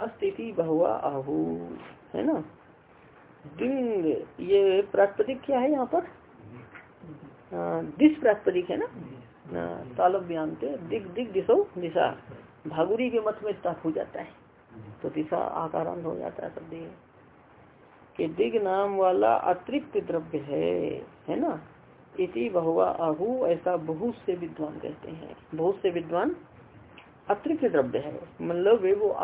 अस्थिति बहुआ आहु। है ना? दिंग ये प्रास्पदिक क्या है यहाँ पर? दिश प्रास्पदिक है ना? तालव्यांत, दिग दिग दिशो दिशा। भागुरी के मत में स्थाप हो जाता है। तो दिशा आकारांत हो जाता है शब्द कि दिग नाम वाला अतिरिक्त द्रव्य है। है ना? इति बहुआ आहु, ऐसा बहुत से विद्वान कहते हैं। बहुत से विद्वान अतिरिक्त द्रव्य है। मतलब वे वो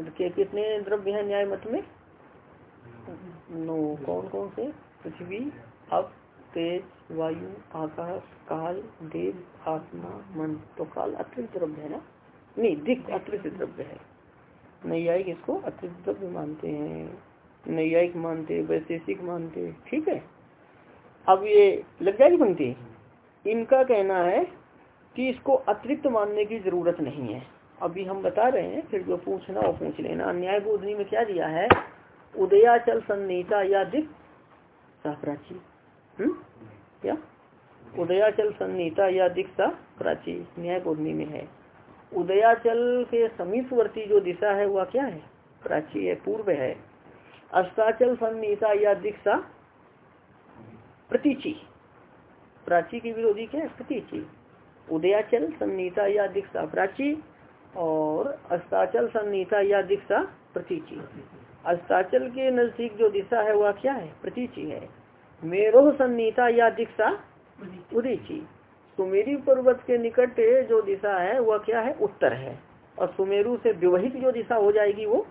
के कितने द्रव्य है न्याय मत में? नो, कौन कौन से? पृथ्वी अप तेज, वायु, आकाश, काल, देव, आत्मा, मन। तो काल अतिरिक्त द्रव्य है ना? नहीं, दिख अतिरिक्त द्रव्य है। नैयायिक इसको अतिरिक्त द्रव्य मानते हैं। नैयायिक मानते, वैशेषिक मानते, ठीक है? अब ये लग जाएगी पंक्ति। इनका कहना है कि इसको अतिरिक्त मानने की ज़रूरत नहीं है। अभी हम बता रहे हैं, फिर जो पूछना वो पूछ लेना। अन्याय बोधनी में क्या दिया है? उदयाचल सन्नीता या दिप प्राची हम्म? क्या? उदयाचल सन्नीता या दिक्सा प्राची न्याय बोधनी में है। उदयाचल के समीपवर्ती जो दिशा है, वह क्या है? प्राची है, पूर्व है। अस्ताचल सन्नीता या दिक्सा प्रतीची। प्राची की विरोधी क्या है? प्रतीची। उदयाचल सन्नीता या दीक्षा प्राची और अस्ताचल सन्नीता या दिक्सा प्रतीची। अस्ताचल के नज़दीक जो दिशा है, वह क्या है? प्रतीची है। मेरोह सन्नीता या दीक्षा उदीची। सुमेरु पर्वत के निकट जो दिशा है, वह क्या है? उत्तर है। और सुमेरु से विवहित जो दिशा हो जाएगी, वो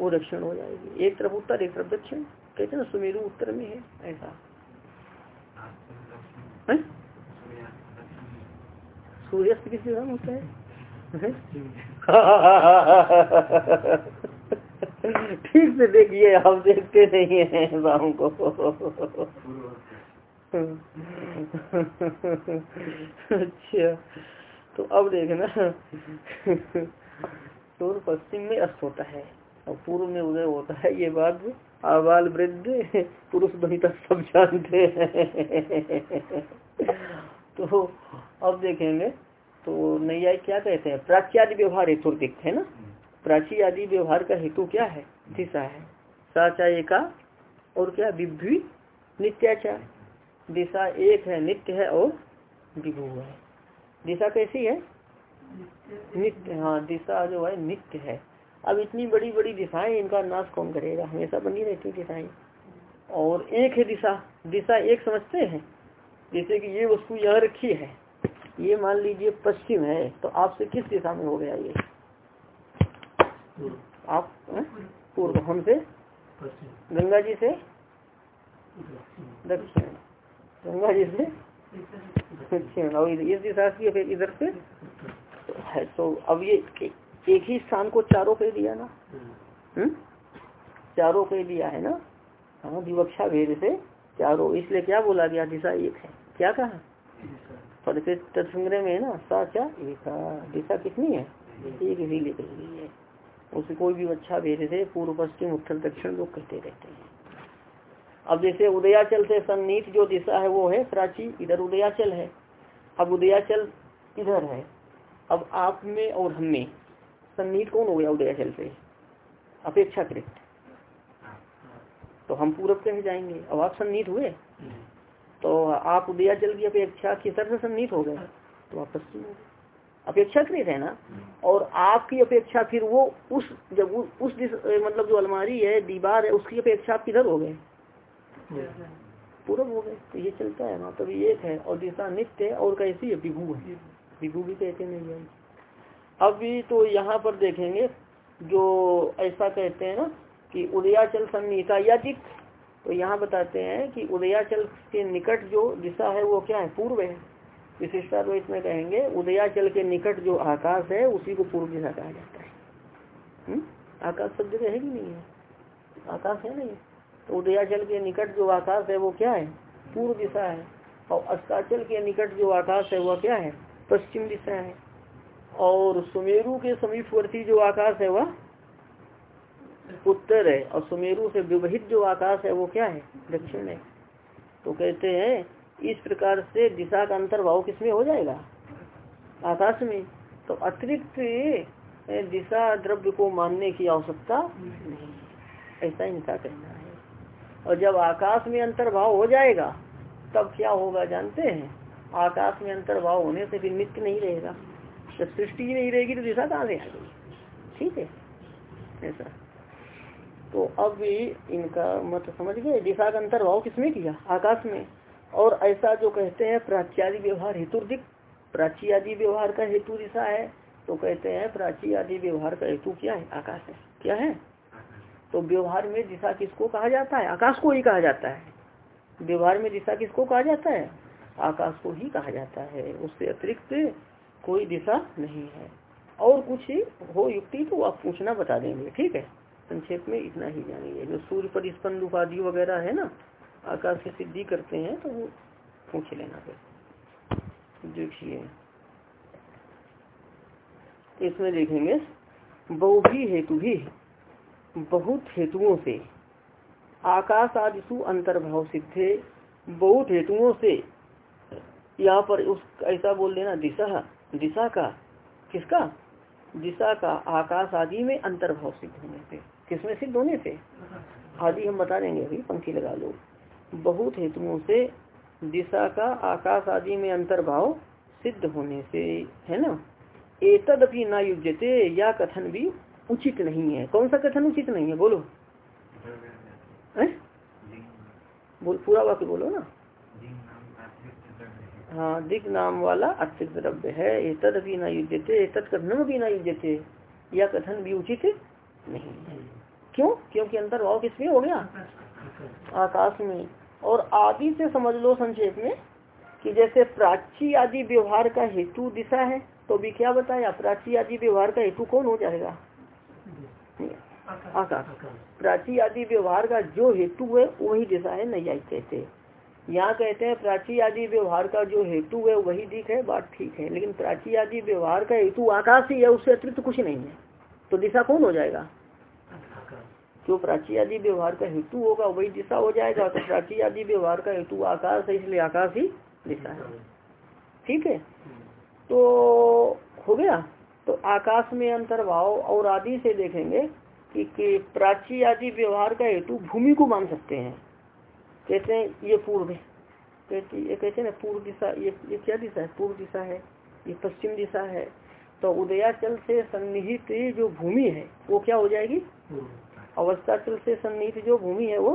वो दक्षिण हो जाएगी। एक तरफ़ उत्तर, एक तरफ़ दक्षिण। कहते ना, सुमेरु उत्तर में है, ऐसा। है? सूर्यास्त किस दिशा होता है। ठीक से देखिए, आप देखते नहीं है राम को। अच्छा तो अब देखना। सूर्य पश्चिम में अस्त होता है और पूर्व में उदय होता है, ये बात आवाल वृद्ध, पुरुष बनिता सब जानते हैं। तो अब देखेंगे तो नैया क्या कहते हैं? प्राची आदि व्यवहार हेतु दिखते है ना? प्राची आदि व्यवहार का हेतु क्या है? दिशा है। साचाय का और क्या? विभ्वी नित्याचार। दिशा एक है नित्य है और विभू है। दिशा कैसी है? नित्य। हाँ दिशा जो है नित्य है। अब इतनी बड़ी बड़ी दिशाएँ इनका नाश कौन करेगा? हमेशा बनी रहती दिशाएँ। और एक है दिशा। दिशा एक समझते हैं? जैसे कि ये वस्तु यहाँ रखी है ये मान लीजिए पश्चिम है तो आपसे किस दिशा में हो गया ये? आप पूर्व हमसे? गंगा जी से? दक्षिण। गंगा जी से? दक्षिण। और इस दिशा से फिर इधर से? है तो अब ये एक ही स्थान को चारों पे दिया ना? हम्म? चारों पे दिया है ना? हाँ विवक्षा भेद से चारों इसलिए क्या बोला गया? दिशा एक है। क्या कहा? पद के तत्संग्रह में है ना? सा क्या? एक दिशा कितनी है? एक ही लिख रही है। उसे कोई भी अच्छा भेद से पूर्व, पश्चिम, उत्तर, दक्षिण लोग कहते रहते हैं। अब जैसे उदयाचल से सन्नीत जो दिशा है, वो है प्राची, इधर उदयाचल है। अब उदयाचल इधर है? अब आप में और हम में। सन्नीत कौन हो गया उदयाचल से? अपेक्षाकृत। तो हम पूरब कह जाएँगे। अब आप सन्नीत हुए? तो आप उदयाचल की अपेक्षा किसर से सन्नीत हो गए। तो आप पश्चिम हो गए। अपेक्षाकृत है ना? और आपकी अपेक्षा फिर वो उस जब उस मतलब जो अलमारी है दीवार है उसकी अपेक्षा आप किधर हो गए? पूर्व हो गए। तो ये चलता है ना तभी एक है। और दिशा नित्य है और कैसी है? विभू है। विभू भी कहते नहीं है अभी तो यहाँ पर देखेंगे जो ऐसा कहते हैं ना कि उदयाचल सन्नीता या दिख तो यहाँ बताते हैं कि उदयाचल के निकट जो दिशा है, वो क्या है? पूर्व है। विशिष्टा तो इसमें कहेंगे, उदयाचल के निकट जो आकाश है, उसी को पूर्व दिशा कहा जाता है। हुँ? आकाश जगह है कि नहीं है? आकाश है नहीं। तो उदयाचल के निकट जो आकाश है, वो क्या है? पूर्व दिशा है। और अस्ताचल के निकट जो आकाश है, वह क्या है? पश्चिम दिशा है। और सुमेरु के समीपवर्ती जो आकाश है, वह उत्तर है और सुमेरु से विवहित जो आकाश है वो क्या है? दक्षिण है। तो कहते हैं, इस प्रकार से दिशा का अंतर्भाव किसमें हो जाएगा? आकाश में। तो अतिरिक्त दिशा द्रव्य को मानने की आवश्यकता नहीं ऐसा इनका कहना है। और जब आकाश में अंतर्भाव हो जाएगा, तब क्या होगा जानते हैं? आकाश में अंतर्भाव होने से फिर नित्य नहीं रहेगा। जब सृष्टि ही नहीं रहेगी तो दिशा कहाँ से आ गई? ठीक है? ऐसा। तो अब इनका मत समझ गए? दिशा का अंतर्भाव किसमें किया? आकाश में। और ऐसा जो कहते हैं, प्राच्यादि व्यवहार हेतु प्राची आदि व्यवहार का हेतु दिशा है तो कहते हैं प्राची आदि व्यवहार का हेतु क्या है? आकाश है। क्या है? तो व्यवहार में दिशा किसको कहा जाता है? आकाश को ही कहा जाता है। व्यवहार में दिशा किसको कहा जाता है? आकाश को ही कहा जाता है। उससे अतिरिक्त कोई दिशा नहीं है। और कुछ हो युक्ति तो आप पूछना बता देंगे। ठीक है? संक्षेप में इतना ही जानेंगे। जो सूर्य पर स्पंद उपाधि वगैरह है ना, आकाश की सिद्धि करते हैं तो वो पूछ लेना फिर। देखिए। इसमें देखेंगे, बहु भी हेतु भी, बहुत हेतुओं से, आकाश आदिशु अंतर्भाव सिद्धे, बहुत हेतुओं से, यहाँ पर उस, ऐसा बोल देना, दिशा दिशा का, किसका? दिशा का आकाश आदि में अंतर्भाव सिद्ध होने से। किसमें सिद्ध होने से। आदि हम बता देंगे अभी, पंक्ति लगा लो। बहुत हेतुओं से दिशा का आकाश आदि में अंतर्भाव सिद्ध होने से, है ना? एतदपि न युजते या कथन भी उचित नहीं है। कौन सा कथन उचित नहीं है? बोलो। है? बोल, पूरा वाक्य बोलो ना। हाँ दिग नाम वाला अतिरिक्त द्रव्य है। एतद भी न युजते तद कथन भी न युजते या कथन भी उचित नहीं है। क्यों? क्योंकि अंतर्भाव किसमें हो गया? आकाश में। और आदि से समझ लो संक्षेप में कि जैसे प्राची आदि व्यवहार का हेतु दिशा है तो भी क्या बताया? प्राची आदि व्यवहार का हेतु कौन हो जाएगा? आकाश। प्राची आदि व्यवहार का जो हेतु है वही दिशा है नहीं कहते। यहाँ कहते हैं प्राची आदि व्यवहार का जो हेतु है वही दिख है बात ठीक है। लेकिन प्राची आदि व्यवहार का हेतु आकाश ही है उससे अतिरिक्त कुछ नहीं है। तो दिशा कौन हो जाएगा? जो प्राची आदि व्यवहार का हेतु होगा वही दिशा हो जाएगा। तो प्राची आदि व्यवहार का हेतु आकाश है इसलिए आकाश ही दिशा है। ठीक है? तो हो गया? तो आकाश में अंतर्भाव और आदि से देखेंगे कि, कि प्राची आदि व्यवहार का हेतु भूमि को मान सकते हैं। कहते हैं ये पूर्व है। कहते ये कहते हैं ना पूर्व दिशा ये ये क्या दिशा है? पूर्व दिशा है ये पश्चिम दिशा है। तो उदयाचल से सन्निहित जो भूमि है वो क्या हो जाएगी? अवस्थाचल से सन्निहित जो भूमि है वो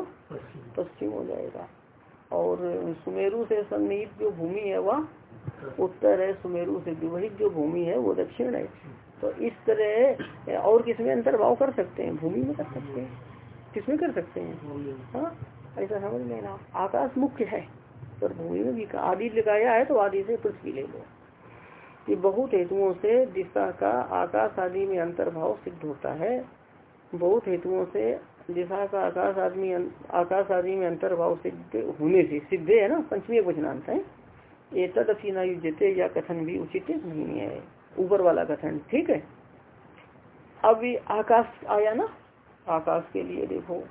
पश्चिम हो जाएगा। और सुमेरु से सन्निहित जो भूमि है वह उत्तर है, सुमेरु से विवहित जो भूमि है वो दक्षिण है। तो इस तरह, और किसमें अंतर्भाव कर सकते हैं? भूमि में कर सकते हैं। किसमें कर सकते हैं? हाँ ऐसा समझ लेना। आकाश मुख्य है पर भूमि में भी आदि लगाया है तो आदि से पृथ्वी ले लो। ये बहुत हेतुओं से दिशा का आकाश आदि में अंतर्भाव सिद्ध होता है। बहुत हेतुओं से दिशा का आकाश आदमी आकाश आदमी में अंतर्भाव सिद्ध होने से सिद्ध है ना? पंचमी वचनांत है। ये न युजते या कथन भी उचित नहीं है। ऊपर वाला कथन, ठीक है? अब आकाश आया ना? आकाश के लिए देखो।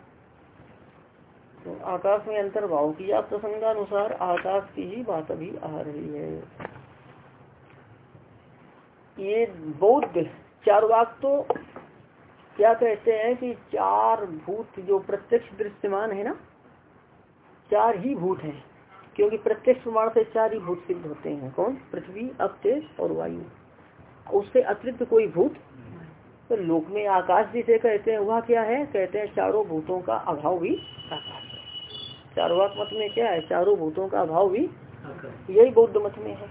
तो आकाश में अंतर्भाव किया प्रसंगानुसार आकाश की ही बात अभी आ रही है। ये बौद्ध चार वाक तो क्या कहते हैं कि चार भूत जो प्रत्यक्ष दृश्यमान है ना चार ही भूत हैं क्योंकि प्रत्यक्ष प्रमाण से चार ही भूत सिद्ध होते हैं। कौन? पृथ्वी अवतेज और वायु। उससे अतिरिक्त कोई भूत? तो लोक में आकाश जिसे कहते हैं वह क्या है? कहते हैं चारों भूतों का अभाव भी आकाश है। चारवाक मत में क्या है? चारों भूतों का अभाव भी यही बौद्ध मत में है।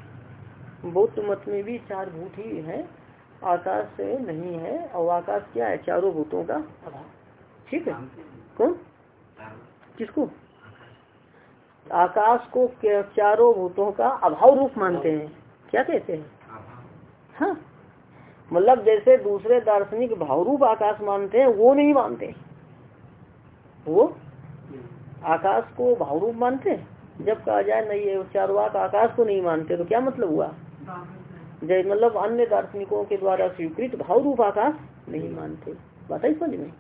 बौद्ध मत में भी चार भूत ही है। आकाश से नहीं है, और आकाश क्या है? चारों भूतों का ठीक है? कौन? किसको? आकाश को चारों भूतों का अभाव रूप मानते हैं। क्या कहते हैं? हाँ। मतलब जैसे दूसरे दार्शनिक भाव रूप आकाश मानते हैं, वो नहीं मानते। वो? आकाश को भाव रूप मानते जब कहा जाए, नहीं है चारवाक आकाश को नहीं मानते तो क्या मतलब हुआ? जैसे मतलब अन्य दार्शनिकों के द्वारा स्वीकृत भाव रूप आकाश नहीं मानते। बात है समझ में।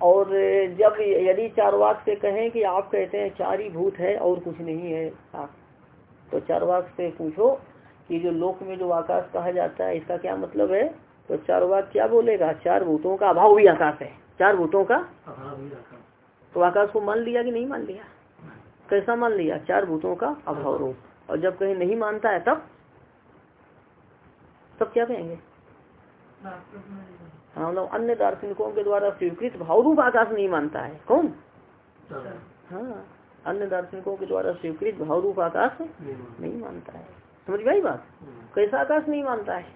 और जब यदि चारवाक से कहें कि आप कहते हैं चार ही भूत है और कुछ नहीं है आप तो चारवाक से पूछो ये जो लोक में जो आकाश कहा जाता है इसका क्या मतलब है? तो चार बात क्या बोलेगा? चार भूतों का अभाव भी आकाश है। चार भूतों का तो आकाश को मान लिया कि नहीं मान लिया? कैसा मान लिया? चार भूतों का अभाव रूप। और जब कहीं नहीं मानता है तब तब क्या कहेंगे? हाँ मतलब अन्य दार्शनिकों के द्वारा स्वीकृत भाव रूप आकाश नहीं मानता है। कौन? हाँ अन्य दार्शनिकों के द्वारा स्वीकृत भाव रूप आकाश नहीं मानता। है। समझ गई बात? कैसा आकाश नहीं मानता है?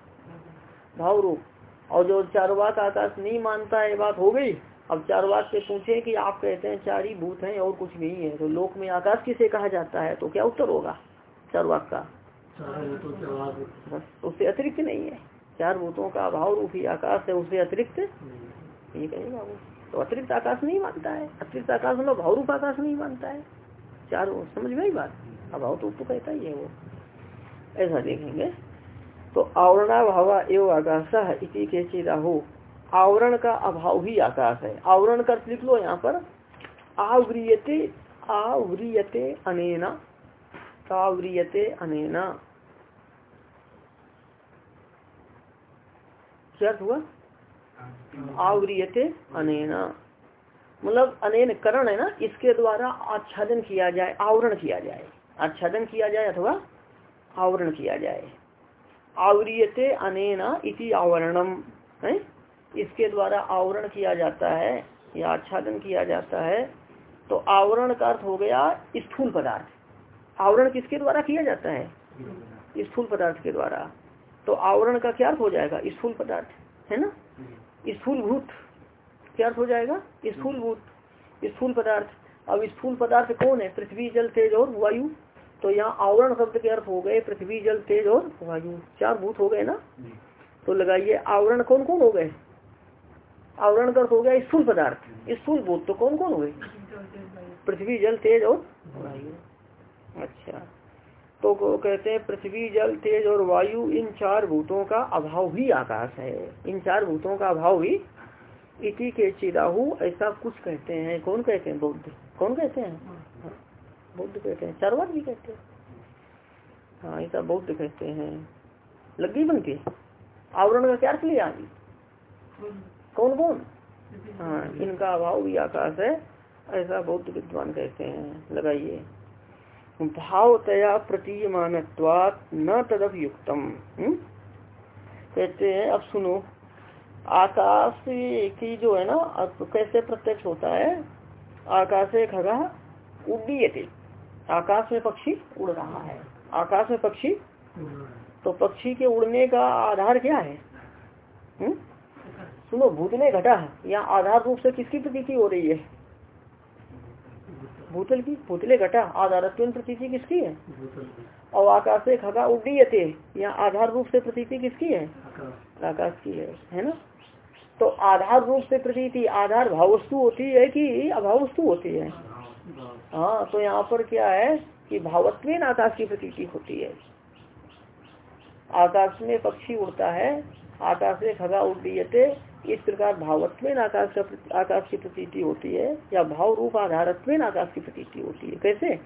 भाव रूप और जो चारवाक आकाश नहीं मानता है बात हो गई। अब चारवाक से पूछे कि आप कहते हैं चार ही भूत हैं और कुछ नहीं है तो लोक में आकाश किसे कहा जाता है तो क्या उत्तर होगा चारवाक का? बस उससे अतिरिक्त नहीं है। चार भूतों का अभाव रूपी आकाश है उससे अतिरिक्त ये कहेगा वो। तो अतिरिक्त आकाश नहीं मानता है। अतिरिक्त आकाश मतलब भाव रूप आकाश नहीं मानता है। चार समझ में बात? अभाव तो, तो कहता ही है वो। ऐसा देखेंगे। तो आवरणा भावा एवं आकाश इसी के चिराहु आवरण का अभाव ही आकाश है। आवरण कर लिख लो यहाँ पर। आवृयते आवृयते अनेना आवृयते अनेना। क्या हुआ? आवरियते अनेना। मतलब अनेन करण है ना, इसके द्वारा आच्छादन किया जाए, आवरण किया जाए। आच्छादन किया जाए अथवा आवरण किया जाए। आवरियते अनेना इति आवरणम है? इसके द्वारा आवरण किया जाता है, या आच्छादन किया जाता है तो आवरण का अर्थ हो गया स्थूल पदार्थ। आवरण किसके द्वारा किया जाता है? स्थूल पदार्थ के द्वारा। तो आवरण का क्या अर्थ हो जाएगा? स्थूल पदार्थ, है ना? स्थूल भूत, क्या अर्थ हो जाएगा? स्थूल भूत स्थूल पदार्थ। अब स्थूल पदार्थ कौन है? पृथ्वी, जल, तेज और वायु। तो यहाँ आवरण शब्द के अर्थ हो गए पृथ्वी, जल, तेज और वायु। चार भूत हो गए ना? तो लगाइए, आवरण कौन कौन हो गए? आवरण का अर्थ हो गया स्थूल पदार्थ। स्थूल भूत तो कौन कौन हो गए? पृथ्वी, जल, तेज और वायु। अच्छा। तो कहते हैं, पृथ्वी, जल, तेज और वायु, इन चार भूतों का अभाव ही आकाश है। इन चार भूतों का अभाव ही इति के चिराहु, ऐसा कुछ कहते हैं। कौन कहते हैं? बौद्ध। कौन कहते हैं? बौद्ध कहते हैं। चारवाक भी कहते हैं। हाँ ऐसा बौद्ध कहते हैं। लगी बन के। आवरण का क्या अर्थ लिया? कौन कौन? हाँ इनका अभाव भी आकाश है, ऐसा बौद्ध विद्वान कहते हैं। लगाइए। भावतया प्रतीयमान न तदप युक्तम हम्म? कहते हैं, अब सुनो, आकाश की जो है ना कैसे प्रत्यक्ष होता है आकाश एक खगा उड्डीयते आकाश में पक्षी उड़ रहा है आकाश में पक्षी तो पक्षी के उड़ने का आधार क्या है हुँ? हम्म? सुनो भूतले घटा यहाँ आधार रूप से किसकी प्रतीति हो रही है भूतल की भूतले घटा आधारत्व प्रतीति किसकी है? और आकाश से खगा उड्डीयते यहाँ आधार रूप से प्रतीति किसकी है? आकाश। की है है ना? तो आधार रूप से प्रतीति आधार भाव वस्तु होती है कि अभाव वस्तु होती है? हाँ तो यहाँ पर क्या है कि भावत्व आकाश की प्रतीति होती है। आकाश में पक्षी उड़ता है आकाश से खगा उड्डीयते इस प्रकार भावत्व आकाश का आकाश की प्रतीति होती है, या भाव रूप आधारत्व आकाश की प्रतीति होती है? कैसे?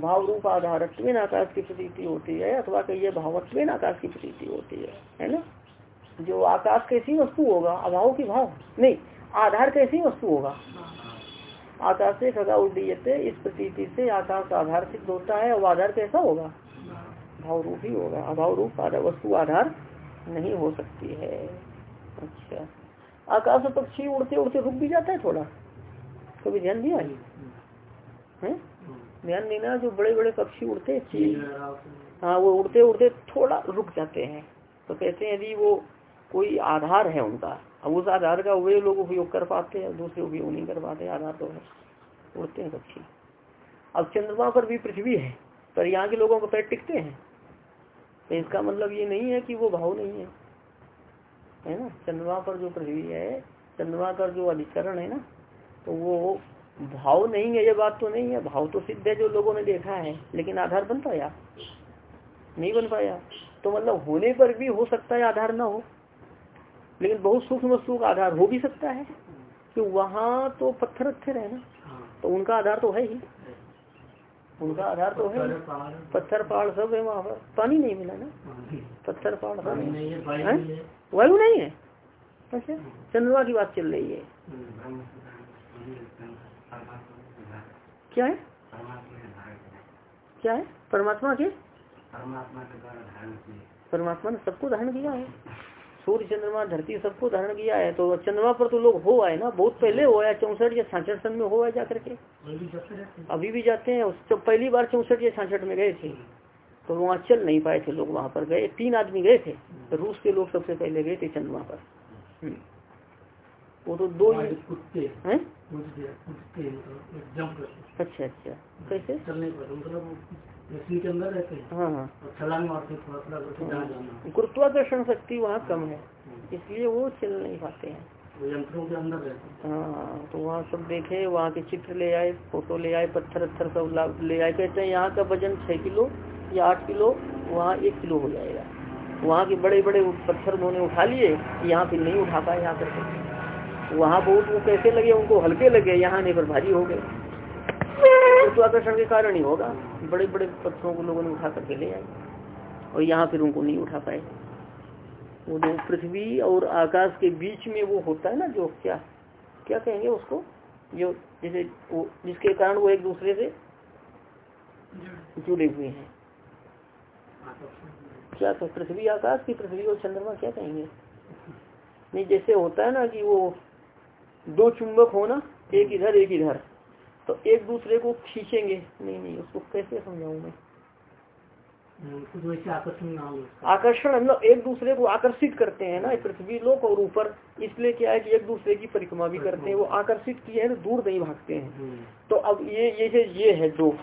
भाव रूप आधारत्व आकाश की प्रतीति होती है, अथवा कहिए भावत्व आकाश की प्रतीति होती है है ना? जो आकाश कैसी वस्तु होगा, अभाव की भाव, नहीं, आधार कैसी वस्तु होगा। आकाश से खगा उड्डीयते इस प्रतीति से आकाश आधार सिद्ध होता है और आधार कैसा होगा? भाव रूप ही होगा। अभाव रूप वस्तु आधार नहीं हो सकती है। अच्छा। आकाश में पक्षी उड़ते उड़ते रुक भी जाता है थोड़ा। कभी ध्यान दिया है? ध्यान देना, जो बड़े बड़े पक्षी उड़ते हाँ वो उड़ते उड़ते थोड़ा रुक जाते हैं। तो कहते हैं, यदि वो कोई आधार है उनका, अब उस आधार का वे लोग उपयोग कर पाते हैं, दूसरे उपयोग नहीं कर पाते, आधार तो है। उड़ते हैं पक्षी। अब चंद्रमा पर भी पृथ्वी है, पर यहाँ के लोगों को पैर टिकते हैं। तो इसका मतलब ये नहीं है कि वो भाव नहीं है। है ना? चंद्रमा पर जो पृथ्वी है चंद्रमा का जो अधिकरण है ना तो वो भाव नहीं है, ये बात तो नहीं है। भाव तो सिद्ध है, जो लोगों ने देखा है, लेकिन आधार बन पाया? नहीं बन पाया। तो मतलब होने पर भी हो सकता है आधार ना हो, लेकिन बहुत सूक्ष्म वस्तु का आधार हो भी सकता है, कि वहाँ तो पत्थर अच्छे है ना तो उनका आधार तो है ही। उनका आधार तो है। पत्थर पहाड़। सब है वहाँ पर। पानी नहीं मिला ना? पत्थर पहाड़ सब है। वायु नहीं है? अच्छा चंद्रमा की बात चल रही है। क्या है? क्या है? परमात्मा के? परमात्मा ने सबको धारण किया है। सूर्य चंद्रमा धरती सबको धारण किया है तो चंद्रमा पर तो लोग हो आए ना बहुत पहले हो आया चौसठ या छाछठ सन में हो आए जाकर के। अभी भी जाते हैं जब पहली बार चौसठ या छाछठ में गए थे तो वहाँ चल नहीं पाए थे लोग वहाँ पर गए। तीन आदमी गए थे रूस के लोग सबसे पहले गए थे चंद्रमा पर। हम्म। वो तो दो ही हैं? अच्छा अच्छा। कैसे? चलने के अंदर रहते हैं। हाँ हाँ। गुरुत्वाकर्षण शक्ति वहाँ कम है इसलिए वो चल नहीं पाते हैं। यंत्रों के अंदर रहते हाँ। तो वहाँ सब देखे वहाँ के चित्र ले आए फ़ोटो ले आए पत्थर अत्थर सब ले आए। कहते हैं यहाँ का वज़न छह किलो या आठ किलो वहाँ एक किलो हो जाएगा। वहाँ के बड़े बड़े पत्थर उन्होंने उठा लिए यहाँ फिर नहीं उठा पाए यहाँ करके। वहाँ बहुत वो कैसे लगे उनको हल्के लगे यहाँ आने पर भारी हो गए। आकर्षण के कारण ही होगा। बड़े बड़े पत्थरों को लोगों ने उठा करके ले आए और यहाँ फिर उनको नहीं उठा पाए। वो जो पृथ्वी और आकाश के बीच में वो होता है ना, जो क्या क्या कहेंगे उसको? जो जैसे वो, जिसके कारण वो एक दूसरे से जुड़े हुए हैं। क्या तो पृथ्वी आकाश की पृथ्वी और चंद्रमा क्या कहेंगे? नहीं, जैसे होता है ना कि वो दो चुंबक हो ना, एक इधर एक इधर। तो एक दूसरे को खींचेंगे। नहीं नहीं उसको कैसे समझाऊ मैं? आकर्षण मतलब एक दूसरे को आकर्षित करते हैं ना पृथ्वी लोक और ऊपर। इसलिए क्या है कि एक दूसरे की परिक्रमा भी करते हैं वो आकर्षित किए हैं तो दूर नहीं भागते हैं। हम्म। तो अब ये ये ये है दो।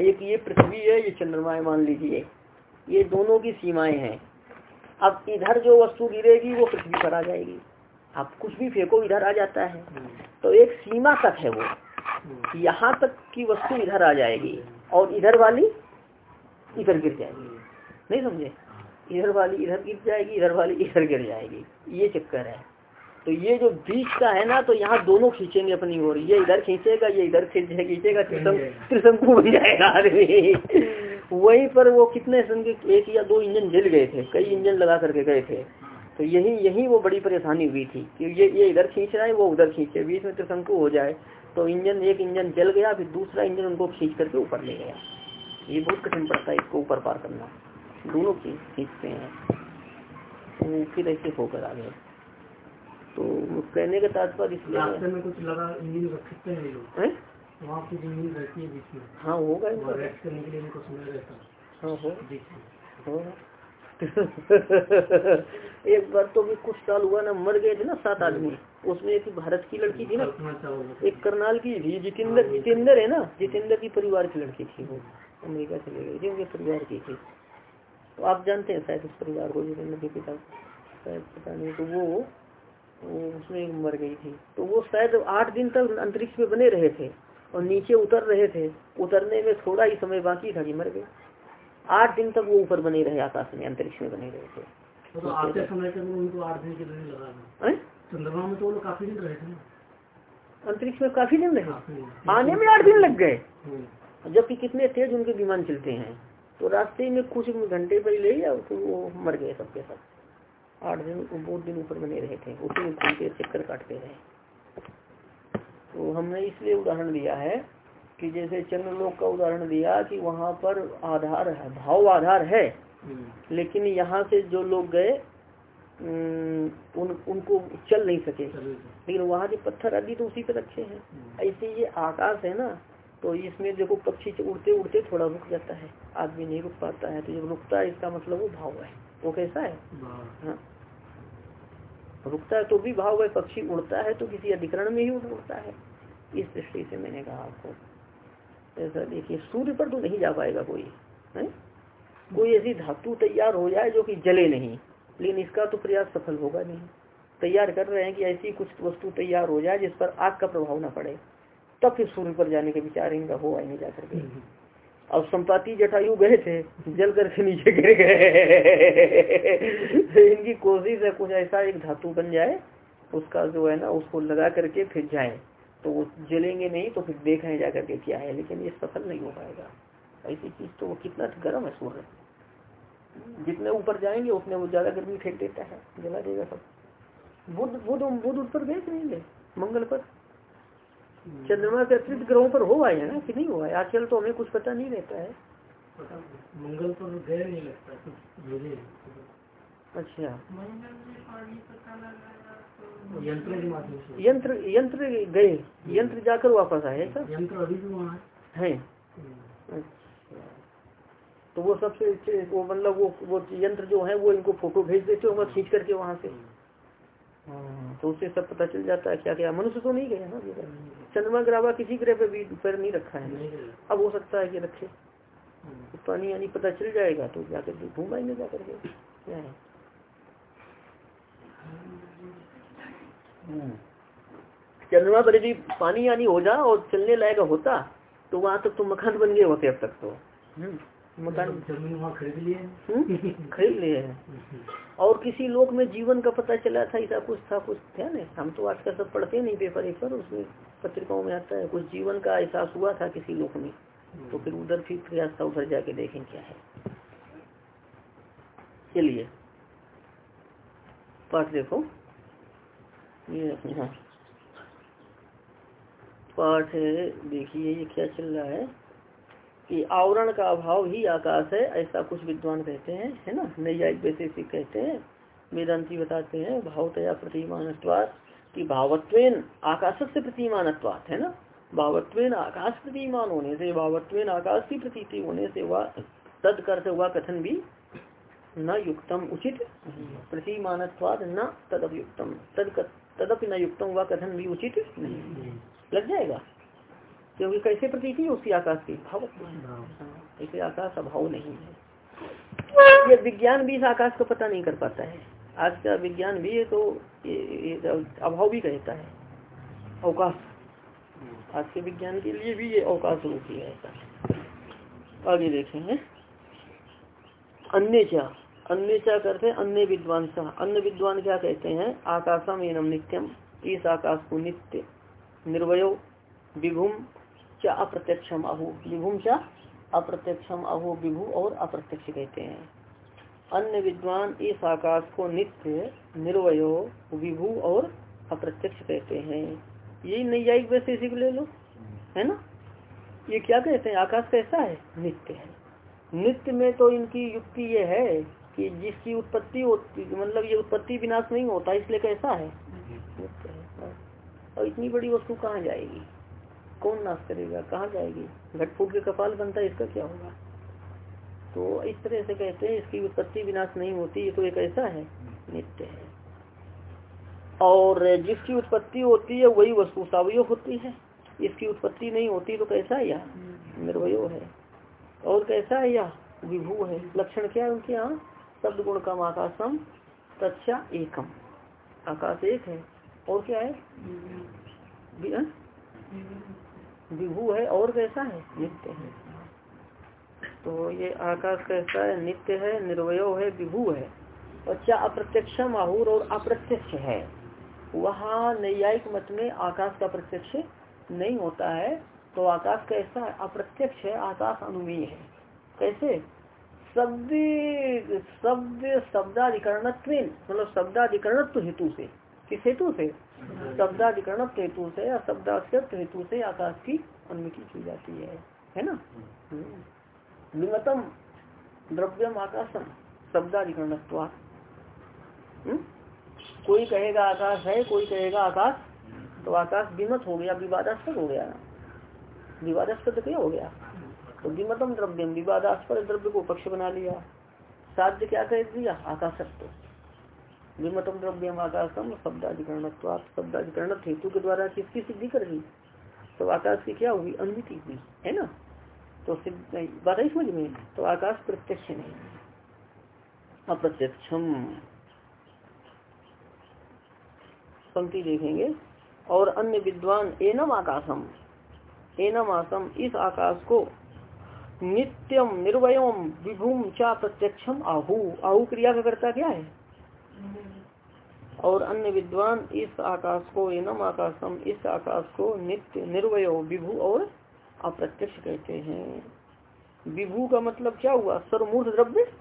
एक ये पृथ्वी है ये चंद्रमा है मान लीजिए। ये दोनों की सीमाएँ हैं। अब इधर जो वस्तु गिरेगी वो पृथ्वी पर आ जाएगी। अब कुछ भी फेंको इधर आ जाता है। हम्म। तो एक सीमा तक है वो। यहाँ तक की वस्तु इधर आ जाएगी और इधर वाली इधर गिर जाएगी। नहीं समझे? इधर वाली इधर गिर जाएगी इधर वाली इधर गिर जाएगी। ये चक्कर है। तो ये जो बीच का है ना तो यहाँ दोनों खींचेंगे अपनी ओर। ये इधर खींचेगा ये इधर खींचे खींचेगा त्रिशंकु बन जाएगा आदमी। वहीं पर वो कितने संग एक या दो इंजन जल गए थे कई इंजन लगा करके गए थे। तो यही यही वो बड़ी परेशानी हुई थी कि ये ये इधर खींच रहा है वो उधर खींचे बीच में त्रिशंकु हो जाए। तो इंजन एक इंजन जल गया फिर दूसरा इंजन उनको खींच करके ऊपर ले गया। ये बहुत कठिन पड़ता है इसको ऊपर पार करना। दोनों चीज़ खींचते हैं। तो फिर ऐसे होकर आ गए तो कहने का तात्पर्य इसलिए में कुछ लगा इंजन रख सकते हैं वहाँ की ज़मीन रहती है बीच में। हाँ होगा हाँ। हो। एक बार तो भी कुछ साल हुआ ना, मर गए थे ना सात आदमी। उसमें एक भारत की लड़की थी ना, एक करनाल की थी, जितेंद्र जितेंद्र है ना, जितेंद्र की परिवार की लड़की थी वो, अमेरिका चले गई थी, उनके परिवार की थी। तो आप जानते हैं शायद उस परिवार को, जितेंद्र के पिता शायद पता नहीं तो वो वो उसमें मर गई थी। तो वो शायद आठ दिन तक अंतरिक्ष में बने रहे थे, और नीचे उतर रहे थे। उतरने में थोड़ा ही समय बाकी था कि मर गए। आठ दिन तक वो ऊपर बने रहे आकाश में अंतरिक्ष में बने रहे थे। तो आते समय तक उनको आठ दिन के लिए लगा चंद्रमा में तो काफ़ी दिन रहे थे अंतरिक्ष में काफ़ी दिन रहे। आने में आठ दिन लग गए। हम्म। जबकि कितने तेज उनके विमान चलते हैं। तो रास्ते में कुछ घंटे पर ले या तो वो मर गए सबके सब। आठ दिन बहुत दिन ऊपर बने रहे थे। उसी में घूमते चक्कर काटते रहे। तो हमने इसलिए उदाहरण दिया है कि जैसे चंद्रलोक का उदाहरण दिया कि वहाँ पर आधार है भाव आधार है। हम्म। लेकिन यहाँ से जो लोग गए उन उनको चल नहीं सके। लेकिन वहाँ के पत्थर आदि तो उसी पे रखे हैं। हम्म। ऐसे ये आकाश है ना तो इसमें देखो पक्षी उड़ते उड़ते थोड़ा रुक जाता है। आदमी नहीं रुक पाता है तो जब रुकता है इसका मतलब वो भाव है। वो कैसा है? हाँ। रुकता है तो भी भाव है पक्षी उड़ता है तो किसी अधिकरण में ही उड़ता है। इस दृष्टि से मैंने कहा आपको। ऐसा देखिए सूर्य पर तो नहीं जा पाएगा कोई है? कोई ऐसी धातु तैयार हो जाए जो कि जले नहीं लेकिन इसका तो प्रयास सफल होगा नहीं। तैयार कर रहे हैं कि ऐसी कुछ वस्तु तैयार हो जाए जिस पर आग का प्रभाव ना पड़े तब फिर सूर्य पर जाने के विचार इनका हो आएँगे जाकर के अब संपाति जटायु गए थे जल कर के नीचे गिर गए। इनकी कोशिश है कुछ ऐसा एक धातु बन जाए उसका जो है ना उसको लगा करके फिर जाए। तो वो जलेंगे नहीं तो फिर देख रहे जाकर के क्या है लेकिन ये सफल नहीं हो पाएगा। ऐसी चीज़ तो वो कितना गर्म है सूर्य जितने ऊपर जाएँगे उतने वो ज़्यादा गर्मी फेंक देता है जला देगा सब। बुद्ध बुद्ध बुद्ध ऊपर गए नहीं मंगल पर। चंद्रमा के अतिरिक्त ग्रहों पर हो आए ना कि नहीं हुआ है आजकल तो हमें कुछ पता नहीं रहता है। मंगल पर गए नहीं लगता अच्छा। यंत्र यंत्र यंत्र गए यंत्र जाकर वापस आए सर यंत्र अभी भी वहाँ है। अच्छा। तो वो सबसे वो मतलब वो वो यंत्र जो है वो इनको फ़ोटो भेज देते हो होगा खींच करके वहाँ से। हाँ, तो उससे सब पता चल जाता है क्या क्या। मनुष्य तो नहीं गया ना चंद्रमा ग्रावा किसी ग्रह पे भी पैर नहीं रखा है। अब हो सकता है कि रखे। तो पानी यानी पता चल जाएगा तो जाकर आएँगे जाकर के। क्या है हम्म। चंद्रमा पर यदि पानी यानी हो जा और चलने लायक होता तो वहाँ तक तो मकान बन गए होते अब तक तो। हम्म। मकान ज़मीन वहाँ खरीद लिए। हम्म? खरीद लिए हैं। और किसी लोक में जीवन का पता चला था ऐसा कुछ था कुछ था ना हम तो आजकल सब पढ़ते नहीं पेपर एक पर उसमें पत्रिकाओं में आता है कुछ जीवन का एहसास हुआ था किसी लोक में। तो फिर उधर फिर प्रयास था उधर जाके देखें क्या है। चलिए पाठ देखो। ये हाँ। पाठ देखिए ये क्या चल रहा है कि आवरण का अभाव ही आकाश है ऐसा कुछ विद्वान कहते हैं है ना? नैयायिक वैसे कहते हैं वेदांति बताते हैं भावतया प्रतिमानत्वात कि भावत्वेन आकाश से प्रतिमानत्वात है ना? भावत्वेन आकाश प्रतिमान होने से भावत्वेन आकाश की प्रतीति होने से वह तद कर हुआ कथन भी न युक्तम उचित प्रतिमानत्वाद न तदप युक्तम तद तदप न युक्तम हुआ कथन भी उचित? नहीं। लग जाएगा। क्योंकि कैसे प्रतीति है उसकी आकाश की भाव ऐसे आकाश अभाव नहीं है। ये विज्ञान भी इस आकाश को पता नहीं कर पाता है। आज का विज्ञान भी है तो ये, अभाव भी कहता है। अवकाश। आज के विज्ञान के लिए भी ये अवकाश रूप ही है। आगे देखेंगे। अन्य क्या अन्य क्या करते हैं? अन्य विद्वान अन्य विद्वान क्या कहते हैं? आकाशम एनम नित्यम। इस आकाश को नित्य, निर्वय, विभुम च अप्रत्यक्षम आहु विभुम च अप्रत्यक्षम आहु विभु और अप्रत्यक्ष कहते हैं। अन्य विद्वान इस आकाश को नित्य, निर्वयो, विभु और अप्रत्यक्ष कहते हैं। यही नैयायिक वैसे इसी को ले लो, है ना? ये क्या कहते हैं? आकाश कैसा है? नित्य है। नित्य में तो इनकी युक्ति ये है कि जिसकी उत्पत्ति होती मतलब ये उत्पत्ति विनाश नहीं होता इसलिए कैसा है? नित्य है और इतनी बड़ी वस्तु कहाँ जाएगी? कौन नाश करेगा? कहाँ जाएगी? घट फूट के कपाल बनता है इसका क्या होगा? तो इस तरह से कहते हैं इसकी उत्पत्ति विनाश नहीं होती ये तो एक ऐसा है नित्य है। और जिसकी उत्पत्ति होती है वही वस्तु सवयो होती है। इसकी उत्पत्ति नहीं होती तो कैसा है यह? निर्वयो है। और कैसा है यह? विभू है। लक्षण क्या है उनके यहाँ? शब्द गुण कम आकाशम तच्छा एकम। आकाश एक है, और क्या है? विभू है, और कैसा है? नित्य है। तो ये आकाश कैसा है? नित्य है, निर्वय है, विभू है। क्या अप्रत्यक्ष माहूर और अप्रत्यक्ष है। वहाँ नैयायिक मत में आकाश का प्रत्यक्ष नहीं होता है। तो आकाश कैसा है? अप्रत्यक्ष है, आकाश अनुमीय है। कैसे? शब्द शब्द शब्दाधिकरणत्व मतलब शब्दाधिकरणत्व हेतु से। किस हेतु से? शब्दाधिकरण हेतु से या शब्दाक्षर हेतु से आकाश की अनुमति की जाती है। है ना? हम्म। विमतम द्रव्यम आकाशम शब्दाधिकरण हम्म। कोई कहेगा आकाश है, कोई कहेगा आकाश तो आकाश विमत हो गया, विवादास्पद हो गया। विवादास्पद क्या हो गया? तो विमतम द्रव्यम विवादास्पद द्रव्य को पक्ष बना लिया। साध्य क्या कह दिया? आकाशत्व। विमतम द्रव्यम आकाशम शब्दाधिकरण शब्दाधिकरण, हेतु के द्वारा किसकी सिद्धि कर दी तो आकाश की क्या हुई? अनुमति हुई, है ना? तो बात है समझ में? तो आकाश प्रत्यक्ष नहीं। अप्रत्यक्षम। पंक्ति देखेंगे। और अन्य विद्वान, एनम आकाशम। एनम आसम, इस आकाश को नित्यम निर्वयम विभूम चा प्रत्यक्षम आहु। आहु क्रिया का करता क्या है? और अन्य विद्वान इस आकाश को एनम आकाशम, इस आकाश को नित्य, निर्वय, विभू और अप्रत्यक्ष कहते हैं। विभू का मतलब क्या हुआ? सर्वमूर्त द्रव्य?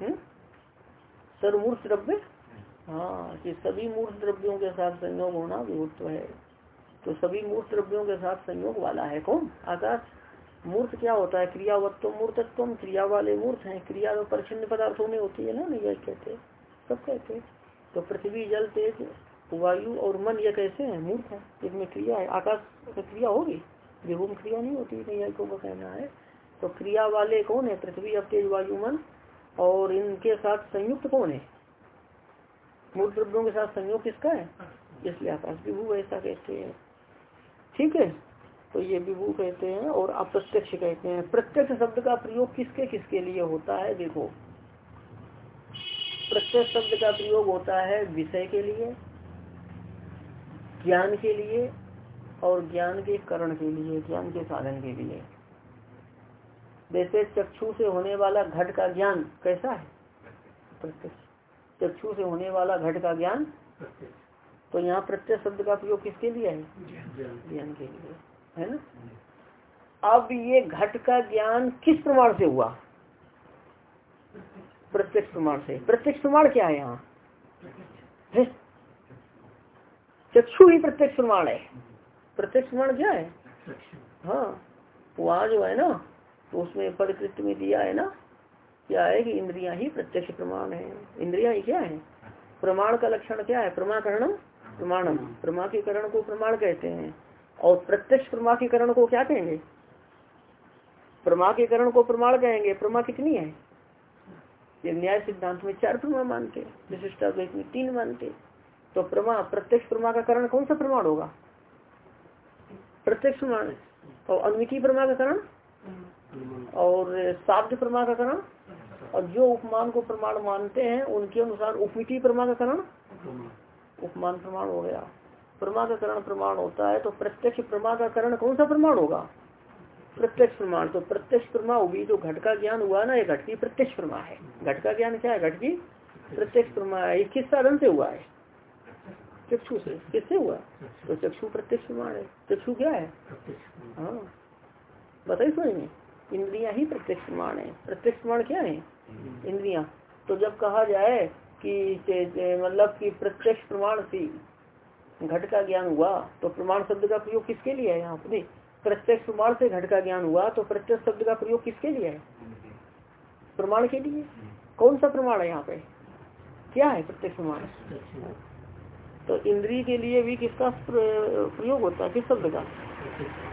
हम्म? सर्वमूर्त द्रव्य? हाँ कि सभी मूर्त द्रव्यों के साथ संयोग होना विभुत्व है। तो सभी मूर्त द्रव्यों के साथ संयोग वाला है कौन? आकाश। मूर्त क्या होता है? क्रियावत्व मूर्तत्व, क्रिया वाले मूर्त है। क्रिया तो परिचिन्न पदार्थों में होती है ना, नहीं कहते? सब कहते तो पृथ्वी, जल, तेज, वायु और मन ये कैसे है? मूर्त है। इसमें क्रिया है। आकाश क्रिया होगी? विभूम क्रिया नहीं होती, नहीं को कहना है। तो क्रिया वाले कौन है? पृथ्वी, अब तेज, वायु, मन और इनके साथ संयुक्त कौन है? मूर्त द्रव्यों के साथ संयोग किसका है? इसलिए आकाश विभू ऐसा कहते हैं। ठीक है? तो ये विभू कहते हैं और अप्रत्यक्ष कहते हैं। प्रत्यक्ष शब्द का प्रयोग किसके किसके लिए होता है? देखो। प्रत्यक्ष शब्द का प्रयोग होता है विषय के लिए ज्ञान के लिए और ज्ञान के करण के लिए ज्ञान के साधन के लिए। जैसे चक्षु से होने वाला घट का ज्ञान कैसा है? प्रत्यक्ष। चक्षु से होने वाला घट का ज्ञान तो यहाँ प्रत्यक्ष शब्द का प्रयोग किसके लिए है? ज्ञान के लिए। है ना? अब ये घट का ज्ञान किस प्रमाण से हुआ? प्रत्यक्ष प्रमाण से। प्रत्यक्ष प्रमाण क्या है यहाँ? चक्षु ही प्रत्यक्ष प्रमाण है। प्रत्यक्ष प्रमाण क्या है? हाँ वहाँ जो है ना तो उसमें परिकृत में दिया है ना, क्या है कि इंद्रिया ही प्रत्यक्ष प्रमाण है। इंद्रिया ही क्या है? प्रमाण का लक्षण क्या है? प्रमाकरणम? प्रमाणम। प्रमाकीकरण को प्रमाण कहते हैं। और प्रत्यक्ष प्रमाकीकरण को क्या कहेंगे? प्रमाकीकरण को प्रमाण कहेंगे। प्रमा कितनी है? ये न्याय सिद्धांत में चार प्रमा मानते विशिष्टा विशिष्टाद्वैत में तीन मानते तो प्रमा प्रत्यक्ष प्रमा का करण कौन सा प्रमाण होगा? प्रत्यक्ष प्रमाण और अनुमिति प्रमा का करण? और शाब्द प्रमा का करण? और जो उपमान को प्रमाण मानते हैं उनके अनुसार उपमिति प्रमा का करण? उपमान प्रमाण हो गया। प्रमा का करण प्रमाण होता है तो प्रत्यक्ष प्रमा का करण कौन सा प्रमाण होगा? प्रत्यक्ष प्रमाण। तो प्रत्यक्ष प्रमा होगी, जो घट का ज्ञान हुआ ना, ये घट की प्रत्यक्ष प्रमा है। घट का ज्ञान क्या है? घट की प्रत्यक्ष प्रमा है। किस साधन से हुआ है? चक्षु से। किससे हुआ? तो चक्षु प्रत्यक्ष प्रमाण है। चक्षु क्या है? हाँ। बताइए समझ इंद्रिया ही प्रत्यक्ष प्रमाण है। प्रत्यक्ष प्रमाण क्या है? इंद्रिया। तो जब कहा जाए कि मतलब कि प्रत्यक्ष प्रमाण से घट का ज्ञान हुआ तो प्रमाण शब्द का प्रयोग किसके लिए है यहाँ पर प्रत्यक्ष प्रमाण से घट का ज्ञान हुआ तो प्रत्यक्ष शब्द का प्रयोग किसके लिए है? प्रमाण के लिए? कौन सा प्रमाण है यहाँ पे? क्या है प्रत्यक्ष प्रमाण? तो इंद्रिय के लिए भी किसका प्रयोग होता है? किस शब्द का?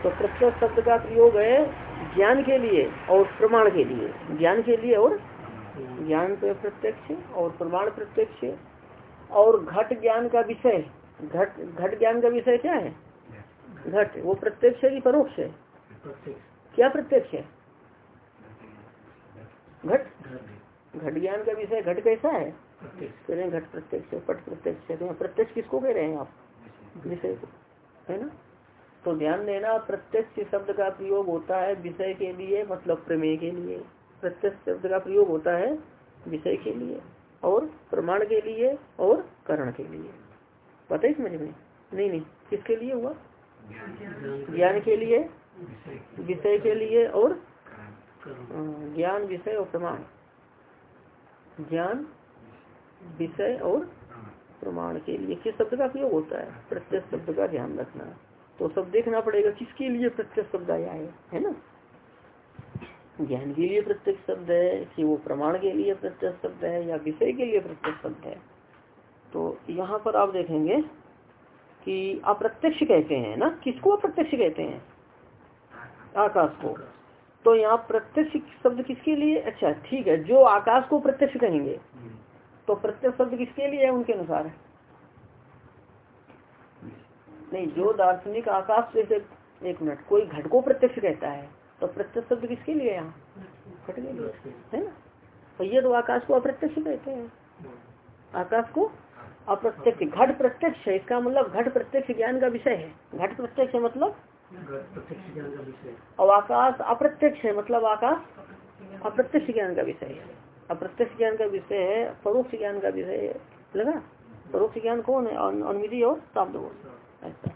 तो प्रत्यक्ष शब्द का प्रयोग है ज्ञान के लिए और प्रमाण के लिए। ज्ञान के लिए और ज्ञान पे प्रत्यक्ष और प्रमाण प्रत्यक्ष और घट ज्ञान का विषय। घट घट ज्ञान का विषय क्या है? घट वो प्रत्यक्ष है कि परोक्ष है? क्या प्रत्यक्ष है? घट। घट? ज्ञान। का विषय घट कैसा है? कह रहे हैं घट प्रत्यक्ष पट प्रत्यक्ष है तो प्रत्यक्ष किसको कह रहे हैं आप? विषय को। है ना? तो ध्यान देना प्रत्यक्ष शब्द का प्रयोग होता है विषय के लिए मतलब प्रमेय के लिए। प्रत्यक्ष शब्द का प्रयोग होता है विषय के लिए और प्रमाण के लिए और करण के लिए। पता है समझ में? नहीं नहीं। किसके लिए हुआ? ज्ञान के लिए। विषय के लिए और? हाँ, ज्ञान विषय और प्रमाण। ज्ञान विषय और प्रमाण के लिए। किस शब्द का प्रयोग होता है? प्रत्यक्ष शब्द का ध्यान रखना। तो सब देखना पड़ेगा किसके लिए प्रत्यक्ष शब्द आया है है ना? ज्ञान के लिए प्रत्यक्ष शब्द है कि वो प्रमाण के लिए प्रत्यक्ष शब्द है या विषय के लिए प्रत्यक्ष शब्द है। तो यहाँ पर आप देखेंगे कि अप्रत्यक्ष कहते हैं ना? किसको अप्रत्यक्ष कहते हैं? आकाश को। तो यहाँ प्रत्यक्ष शब्द किसके लिए? अच्छा ठीक है, जो आकाश को प्रत्यक्ष कहेंगे तो प्रत्यक्ष शब्द किसके लिए है उनके अनुसार? नहीं, जो दार्शनिक आकाश जैसे एक मिनट, कोई घट को प्रत्यक्ष कहता है तो प्रत्यक्ष शब्द किसके लिए यहाँ घट के लिए, है ना? तो ये तो आकाश को अप्रत्यक्ष कहते हैं। आकाश को अप्रत्यक्ष, घट प्रत्यक्ष है, इसका मतलब घट प्रत्यक्ष ज्ञान का विषय है। घट प्रत्यक्ष है मतलब? और आकाश अप्रत्यक्ष है मतलब आकाश अप्रत्यक्ष ज्ञान का विषय है। अप्रत्यक्ष ज्ञान का विषय है, परोक्ष ज्ञान का विषय है। लगा? परोक्ष ज्ञान कौन है? अनुमिति और शाब्द ऐसा।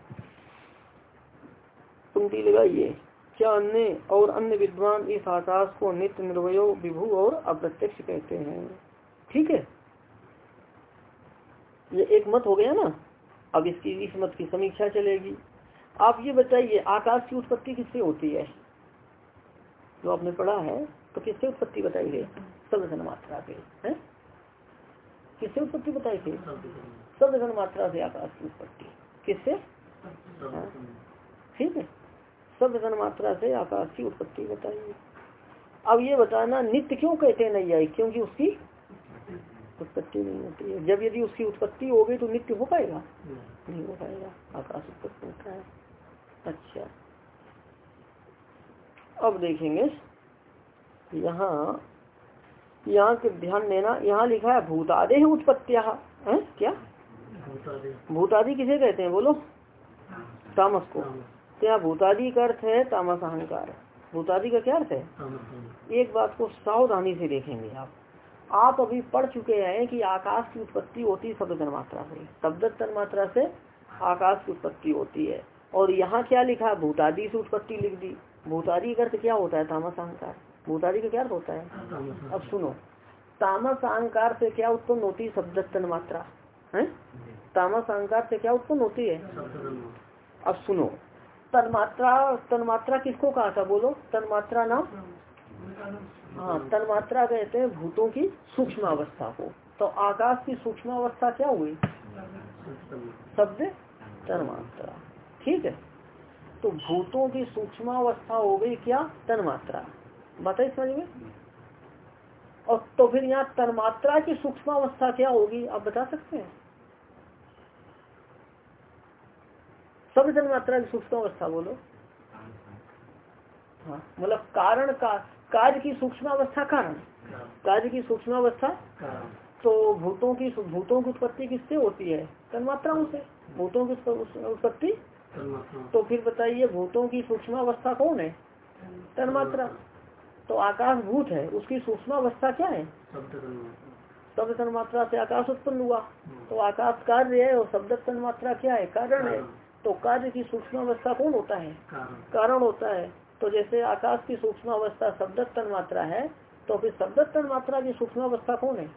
पंक्ति लगाइए। क्या अन्य और अन्य विद्वान इस आकाश को नित्य निर्वय विभू और अप्रत्यक्ष कहते हैं? ठीक है? ये एक मत हो गया ना। अब इसकी, इस मत की समीक्षा चलेगी। आप ये बताइए, आकाश की उत्पत्ति किससे होती है? जो आपने पढ़ा है तो किससे उत्पत्ति बताई गई? सब मात्रा से, है? किससे उत्पत्ति बताई थी सब घन मात्रा से आकाश की उत्पत्ति। किससे? हाँ। ठीक है। सब घन मात्रा से आकाश की उत्पत्ति बताइए अब ये बताना, नित्य क्यों कहते नहीं आई क्योंकि उसकी है जब यदि उसकी उत्पत्ति हो गई तो नित्य हो पाएगा? नहीं। हो पाएगा। आकाश उत्पत्ति होता है अच्छा। अब देखेंगे। यहाँ यहाँ के ध्यान देना। यहाँ लिखा है भूतादे है उत्पत्तिया। है? क्या? भूतादि। किसे कहते हैं? बोलो। तामस को। तो यहाँ भूतादि का अर्थ है तामस अहंकार। भूतादि का क्या अर्थ है? एक बात को सावधानी से देखेंगे आप। आप अभी पढ़ चुके हैं कि आकाश की उत्पत्ति होती है शब्द तन्मात्रा से शब्द तन्मात्रा से आकाश की उत्पत्ति होती है। और यहाँ क्या लिखा? भूतादि से उत्पत्ति लिख दी। भूतादि का अर्थ क्या होता है? तामस अहंकार। भूतादि का क्या अर्थ होता है? अब सुनो। तामस अहंकार से क्या उत्पन्न होती है? शब्द तन मात्रा। है? तामस अहंकार से क्या उत्पन्न होती है? अब सुनो। तन्मात्रा तन्मात्रा किसको कहा था बोलो? तन्मात्रा नाम? हाँ तन्मात्रा कहते हैं भूतों की सूक्ष्म अवस्था को। तो आकाश की सूक्ष्म अवस्था क्या हुई? शब्द तन्मात्रा ठीक है? तो भूतों की सूक्ष्म अवस्था हो गई क्या? तन्मात्रा बताइए समझ में? और तो फिर यहाँ तन्मात्रा की सूक्ष्म अवस्था क्या होगी? आप बता सकते हैं? सब तन्मात्रा की सूक्ष्म अवस्था बोलो। हाँ मतलब कारण का कार्य की सूक्ष्म अवस्था कारण। कार्य की सूक्ष्म अवस्था? तो भूतों की भूतों की उत्पत्ति किससे होती है? तन्मात्राओं से। भूतों की उत्पत्ति? तो फिर बताइए भूतों की सूक्ष्म अवस्था कौन है? तन्मात्रा। तो आकाश भूत है उसकी सूक्ष्म अवस्था क्या है? शब्द तन मात्रा से आकाश उत्पन्न हुआ। तो आकाश कार्य है और शब्द तन मात्रा क्या है? कारण है। तो कार्य की सूक्ष्म अवस्था कौन होता है? कारण होता है। तो जैसे आकाश की सूक्ष्म अवस्था शब्द तन मात्रा है तो फिर शब्द तन मात्रा की सूक्ष्म अवस्था कौन है?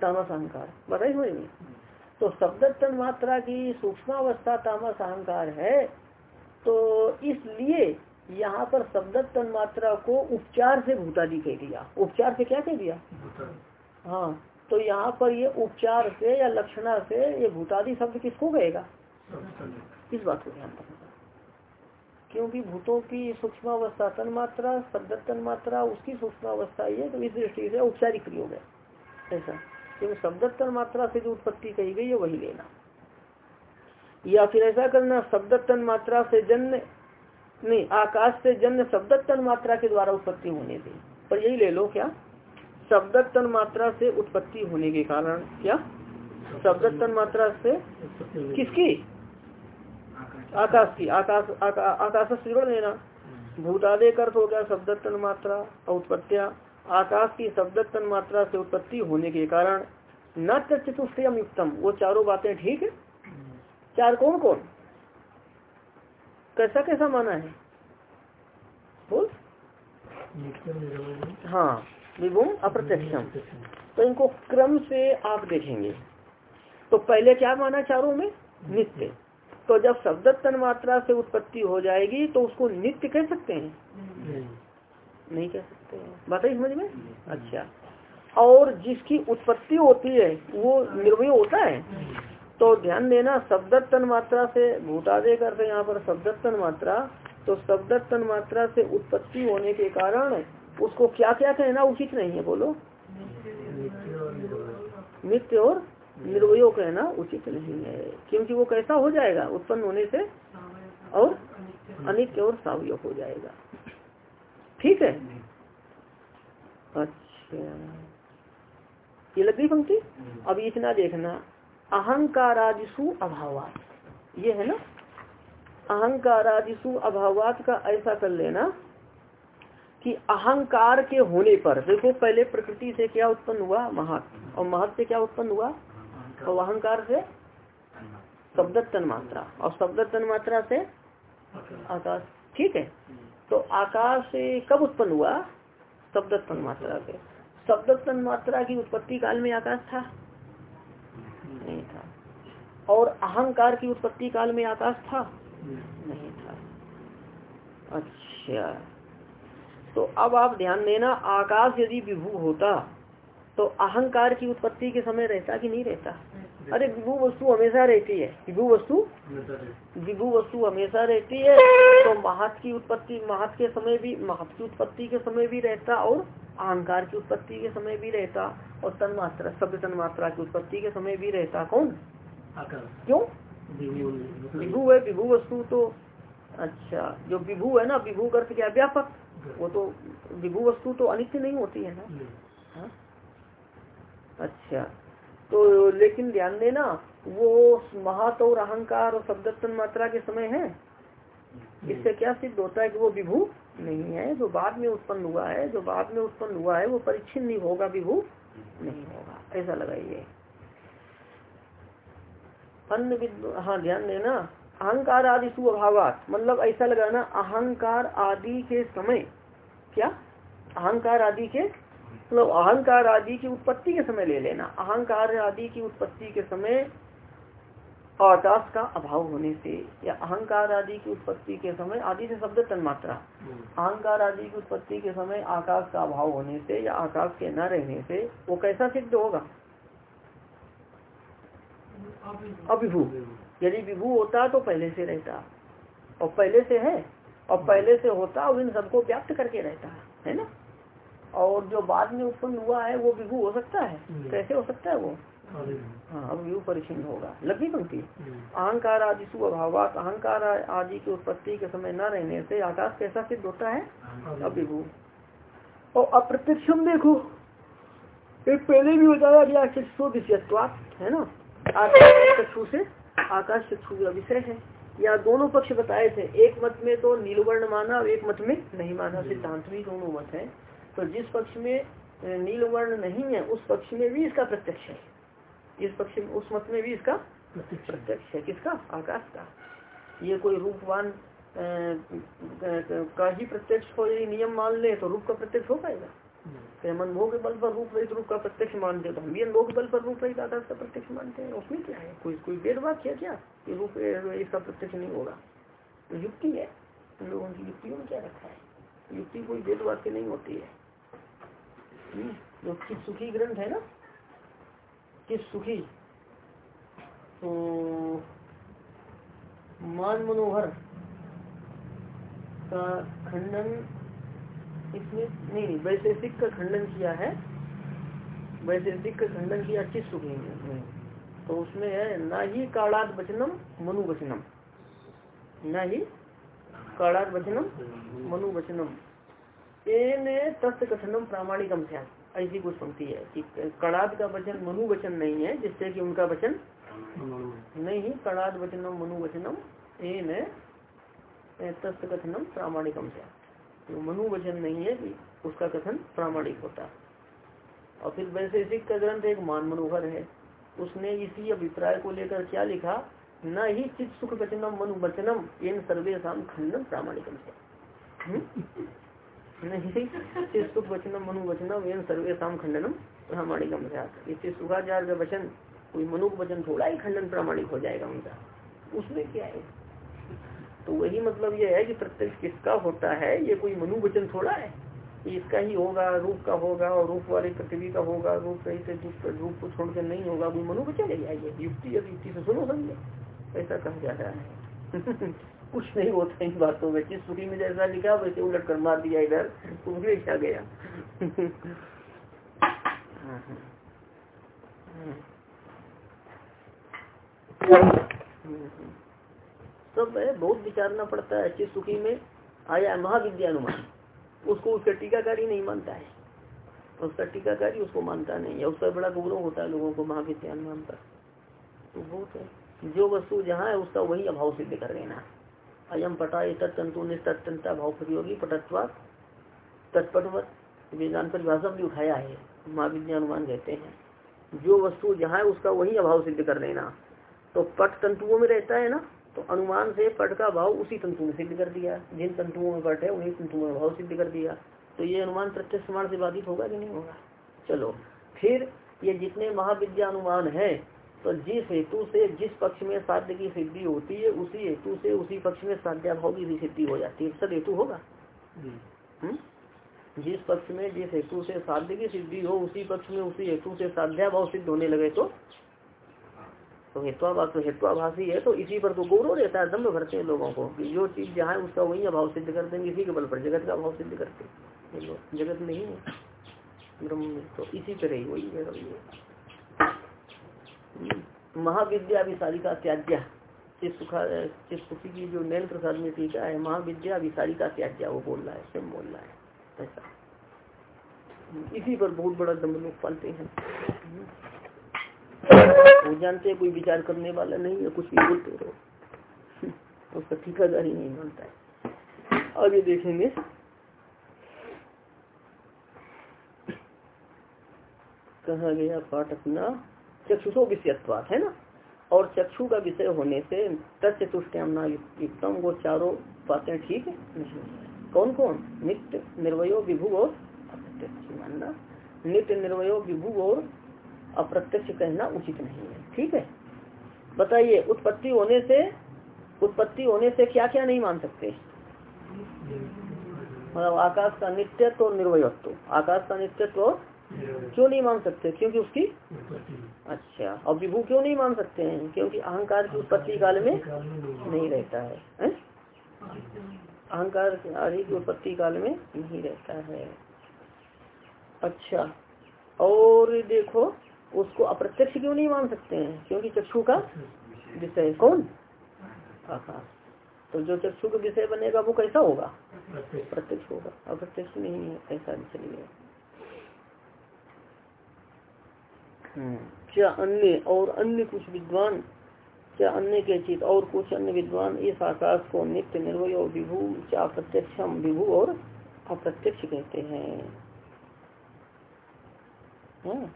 तामस। अहंकार। बताई बताइए समझ तो शब्द तन मात्रा की सूक्ष्म अवस्था तामस अहंकार है तो इसलिए यहाँ पर शब्द तन मात्रा को उपचार से भूतादि कह दिया। उपचार से क्या कह दिया? हाँ तो यहाँ पर ये उपचार से या लक्षणा से ये भूतादि शब्द किसको कहेगा? इस बात को ध्यान रखना। क्योंकि भूतों की सूक्ष्म अवस्था तन मात्रा शब्द तन मात्रा उसकी सूक्ष्म अवस्था ये तो इस दृष्टि से औपचारिक प्रयोग है। ऐसा। क्योंकि शब्द तन मात्रा से जो उत्पत्ति कही गई है वही लेना। या फिर ऐसा करना शब्द तन मात्रा से जन्म नहीं आकाश से जन्म शब्द तन मात्रा के द्वारा उत्पत्ति होने से। पर यही ले लो क्या? शब्द तन मात्रा से उत्पत्ति होने के कारण क्या? शब्द तन मात्रा से किसकी? आकाश की आकाश आका, आकाश से लेना भूतादे कर हो गया शब्द तन मात्रा उत्पत्तिया आकाश की शब्द तन मात्रा से उत्पत्ति होने के कारण न चतुष्टयम युक्तम। वो चारों बातें ठीक है? चार कौन कौन? कैसा कैसा माना है? बोल। हाँ विभुम अप्रत्यक्षम। तो इनको क्रम से आप देखेंगे। तो पहले क्या माना चारों में? नित्य। तो जब शब्द तन मात्रा से उत्पत्ति हो जाएगी तो उसको नित्य कह सकते हैं? नहीं। नहीं कह सकते बताइए समझ में? अच्छा। और जिसकी उत्पत्ति होती है वो निर्भय होता है? तो ध्यान देना शब्द तन मात्रा से भूतादे करते यहाँ पर शब्द तन मात्रा तो शब्द तन मात्रा से उत्पत्ति होने के कारण उसको क्या क्या कहना उचित नहीं है बोलो? नित्य और निर्वयो कहना उचित नहीं है। क्योंकि वो कैसा हो जाएगा उत्पन्न होने से और अनित्य और सावय हो जाएगा। ठीक है? अच्छा। ये लग लगी पंक्ति? अब इतना देखना। अहंकारादिशु अभावात। ये है ना? अहंकारादिशु अभावात का ऐसा कर लेना कि अहंकार के होने पर देखो पहले प्रकृति से क्या उत्पन्न हुआ? महत। और महत से क्या उत्पन्न हुआ? तो अहंकार से शब्द तन मात्रा। और शब्द तन मात्रा से आकाश। ठीक है? तो आकाश कब उत्पन्न हुआ? शब्द तन मात्रा से। शब्द तन मात्रा की उत्पत्ति काल में आकाश था? नहीं था। और अहंकार की उत्पत्ति काल में आकाश था? नहीं था। अच्छा। तो अब आप ध्यान देना, आकाश यदि विभू होता तो अहंकार की उत्पत्ति के समय रहता कि नहीं रहता? अरे विभू वस्तु हमेशा रहती है। विभू वस्तु विभू वस्तु हमेशा रहती है। तो महत की उत्पत्ति महत के समय भी महत की उत्पत्ति के समय भी रहता और अहंकार की उत्पत्ति के समय भी रहता और तन मात्रा शब्द तन मात्रा की उत्पत्ति के समय भी रहता। कौन? क्यों? विभू है विभू वस्तु तो अच्छा जो विभू है ना विभू अर्थ क्या व्यापक वो तो विभू वस्तु तो अनित्य नहीं होती है ना? हाँ? अच्छा। तो लेकिन ध्यान देना वो महत और अहंकार और शब्दन मात्रा के समय है। इससे क्या सिद्ध होता है कि वो विभू नहीं है जो बाद में उत्पन्न हुआ है जो बाद में उत्पन्न हुआ है वो परीक्षण नहीं होगा विभू नहीं होगा। ऐसा लगाइए। अन्य हाँ ध्यान देना। अहंकार आदि सुअभावात मतलब ऐसा लगाना अहंकार आदि के समय क्या? अहंकार आदि के मतलब अहंकार आदि की उत्पत्ति के समय ले लेना। अहंकार आदि की उत्पत्ति के समय आकाश का अभाव होने से या अहंकार आदि की उत्पत्ति के समय आदि से शब्द तन्मात्रा। अहंकार आदि की उत्पत्ति के समय आकाश का अभाव होने से या आकाश के न रहने से वो कैसा सिद्ध होगा? अभिभू। यदि विभू होता तो पहले से रहता। और पहले से है, और पहले से होता और इन सबको व्याप्त करके रहता। है ना? और जो बाद में उत्पन्न हुआ है वो विभू हो सकता है। कैसे हो सकता है वो? हाँ अब विभू परिचिन होगा। लगी पंक्ति अहंकार आदि सु अभावात अहंकार आदि की उत्पत्ति के समय न रहने से आकाश कैसा सिद्ध होता है? अब विभू। और अप्रत्यक्षम देखो। एक पहले भी बताया गया चक्षु विषयत्वात है ना? आकाश चक्षु से आकाश चक्षु का विषय है। या दोनों पक्ष बताए थे। एक मत में तो नीलवर्ण माना और एक मत में नहीं माना सिद्धांत भी दोनों मत है। तो जिस पक्ष में नीलवर्ण नहीं है उस पक्ष में भी इसका प्रत्यक्ष है। इस पक्ष में उस मत में भी इसका प्रत्यक्ष है। किसका? आकाश का। ये कोई रूपवान का ही प्रत्यक्ष हो यदि नियम मान ले तो रूप का प्रत्यक्ष हो पाएगा। तो हम के बल पर रूप रहित रूप का प्रत्यक्ष मानते तो हम भी के बल पर रूप रहित आकाश का प्रत्यक्ष मानते हैं। उसमें क्या है? कोई कोई वेद वाक्य है क्या? कि रूप इसका प्रत्यक्ष नहीं होगा? तो युक्ति है। लोगों की युक्तियों में क्या रखा है? युक्ति कोई वेद वाक्य नहीं होती है। जो किस सुखी ग्रंथ है ना किस सुखी। तो मान मनोहर का खंडन इसमें नहीं नहीं, वैशेषिक का खंडन किया है। वैशेषिक का खंडन किया किस सुखी में तो उसमें है, ना ही काड़ाद वचनम, मनु वचनम। न ही काड़ाद वचनम, मनु वचनम। एन तस्त कथनम प्रामाणिकम थे ऐसी कुछ पंक्ति है कि कड़ाद का वचन मनु वचन नहीं है, जिससे कि उनका वचन नहीं कड़ाद वचनम मनु वचनम एन तस्त कथनम प्रामाणिकम थे जो मनु वचन नहीं है, कि उसका कथन प्रामाणिक होता और फिर वैशेषिक का ग्रंथ एक मान मनोहर है। उसने इसी अभिप्राय को लेकर क्या लिखा? न ही चित सुख वचनम मनु वचनम इन सर्वेशम खंडन प्रामाणिकम से नहीं। सुख वचनम मनु वचनम इन सर्वेशम खंडनम प्रामाणिकम से चित सुखाचार्य का वचन, कोई मनु वचन थोड़ा ही खंडन प्रामाणिक हो जाएगा उनका। उसमें क्या है? तो वही मतलब ये है कि प्रत्यक्ष किसका होता है, ये कोई मनु वचन थोड़ा है? इसका ही होगा, रूप का होगा और रूप वाले पृथ्वी का होगा, रूप रही से रूप को छोड़कर नहीं होगा, कोई मनु वचन है युक्ति या युक्ति से सुनो समझे। ऐसा कहा जा रहा है। कुछ नहीं होता इन बातों में। जिस सुखी में जैसा लिखा, वैसे उलट कर मार दिया इधर उसमें क्या गया? सब है बहुत विचारना पड़ता है चित्त सुखी में आया महाविद्यानुमान, उसको उसका टीकाकारी नहीं मानता है। उसका टीकाकारी उसको मानता नहीं है। उसका बड़ा गौरव होता है लोगों को महाविद्यानुमान पर। तो बहुत है जो वस्तु जहाँ है, उसका वही अभाव सिद्ध कर लेना अयम पटा तत्तंतु निस्तंता भाव प्रयोगी पटत्वा तत्पटवत वेदांत परिभाषा भी उठाया है। महाविद्यानुमान कहते हैं, जो वस्तु जहाँ है, उसका वही अभाव सिद्ध कर लेना तो पट तंतुओं में रहता है ना तो अनुमान से पट का भाव उसी तंतु में सिद्ध कर दिया। जिन तंतुओं में पट है, उन्हीं तंतुओं में भाव सिद्ध कर दिया। तो ये अनुमान प्रत्यक्ष प्रमाण से बाधित होगा कि नहीं होगा? चलो, फिर ये जितने महाविद्या अनुमान है तो जिस हेतु से जिस पक्ष में साध्य की सिद्धि होती है उसी हेतु से उसी पक्ष में साध्याभाव की भी सिद्धि हो जाती है। सद हेतु होगा। हम्म? जिस पक्ष में जिस हेतु से साध्य की सिद्धि हो उसी पक्ष में उसी हेतु से साध्याभाव सिद्ध होने लगे तो? तो हेत्वाभाव तो हेत्वाभाषी है तो इसी पर तो गौरव रहता है दम्भ भरते हैं लोगों को कि जो चीज़ जहाँ है उसका वही अभाव सिद्ध करते हैं इसी के बल पर जगत का अभाव सिद्ध करते जगत नहीं है। ब्रह्म तो इसी तरह ही वही है। महाविद्या विशालिका त्याज्या। चित्सुखी की जो नैन प्रसाद में टीका है महाविद्या विशालिका त्याज्या, वो बोल रहा है, स्वयं बोल रहा है। ऐसा। इसी पर बहुत बड़ा दम लोग पालते हैं। वो जानते हैं कोई विचार करने वाला नहीं है, कुछ भी बोलते रहो। उसका ठिकादारी नहीं मानता है। आगे देखेंगे। कहा गया पाठ अपना। चक्षुषो विषयत्वात, है ना? और चक्षु का विषय होने से तत्चतुष्टमना युक्तम, वो चारों बातें ठीक है? कौन कौन नित्य, निर्वयो विभु और अप्रत्यक्ष। मानना, नित्य, निर्वयो विभु और अप्रत्यक्ष कहना उचित नहीं है। ठीक है? बताइए, उत्पत्ति होने से, उत्पत्ति होने से क्या क्या नहीं मान सकते? मतलब आकाश का नित्यत्व और निर्वयत्व। आकाश का नित्यत्व क्यों नहीं मान सकते? क्योंकि उसकी अच्छा। और विभू क्यों नहीं मान सकते हैं? क्योंकि अहंकार की उत्पत्ति काल में नहीं रहता। है, है? अहंकार आदि की उत्पत्ति काल में नहीं रहता है। अच्छा। और देखो उसको अप्रत्यक्ष क्यों नहीं मान सकते हैं? क्योंकि चक्षु का विषय कौन? आकाश तो जो चक्षु का विषय बनेगा वो कैसा होगा? प्रत्यक्ष होगा। अप्रत्यक्ष नहीं है ऐसा चलिए हम्म। क्या अन्य और अन्य कुछ विद्वान, क्या अन्य के चित और कुछ अन्य विद्वान इस आकाश को नित्य निर्वय और विभू, क्या अप्रत्यक्षम विभू और अप्रत्यक्ष कहते हैं? हाँ।